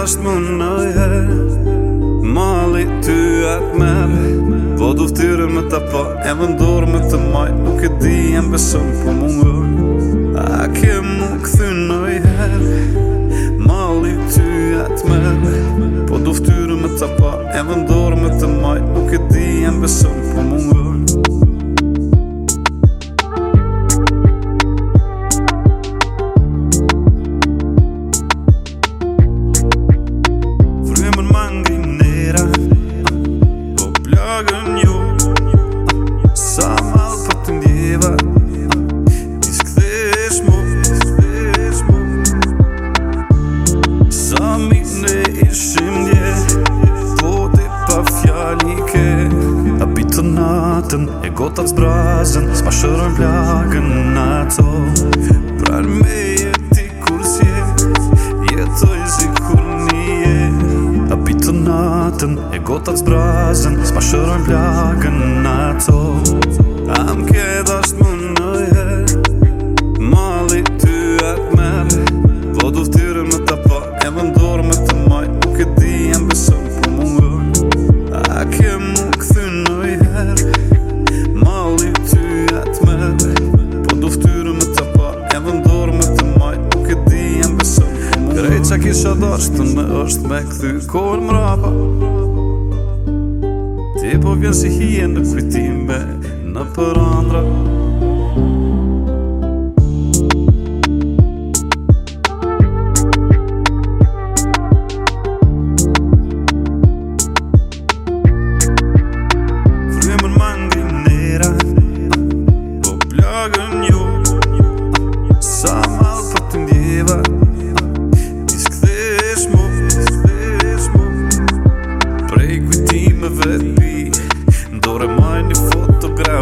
është më nëjë Mali ty e të meve Po du ftyrë me të pa po E më ndurë me të majtë Nuk e di e më besëm Po më ngërë A kemë A bitë natën E gotat zbrazën Spa shërën plagën Na to Pran me jeti kur sje Jetoj si kur A bitë natën E gotat zbrazën Spa shërën plagën Na to Am kje mund që kisha dashtë me është me këthy kohën mrapa Ti po vjen si hien në kujtime në përandra Ti po vjen si hien në kujtime në përandra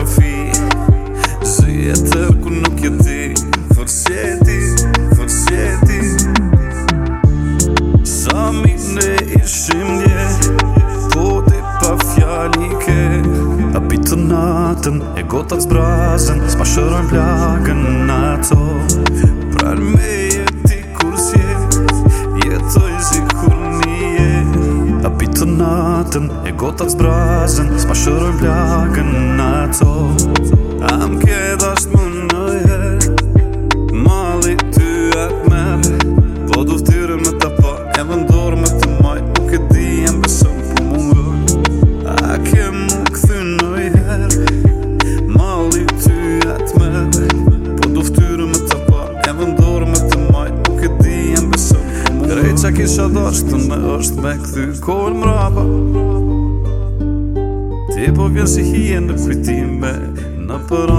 Zë jetër ku nuk jeti Fër sjeti, fër sjeti Sami ne ishim nje Pote pa fjalike A bitë në atëm, e gotat s'brazen S'ma shërojnë blagën në ato Pra me jeti kur s'je Jetoj zikur nje A bitë në atëm, e gotat s'brazen S'ma shërojnë blagën në ato co po A më kjetë ashtë më nëjë Mali ty e të meri Po du të me të pa E më me të maj Më këtë di e më besëm për më më vërë A ke më këthy nëjë Mali ty e të meri Po du të me të pa E më me të maj Më këtë di e më besëm për më vërë Grej që kisha dhe të me është me këthy Kojnë më rapa Kojnë Ti po vjen si hien në kujtime Në përon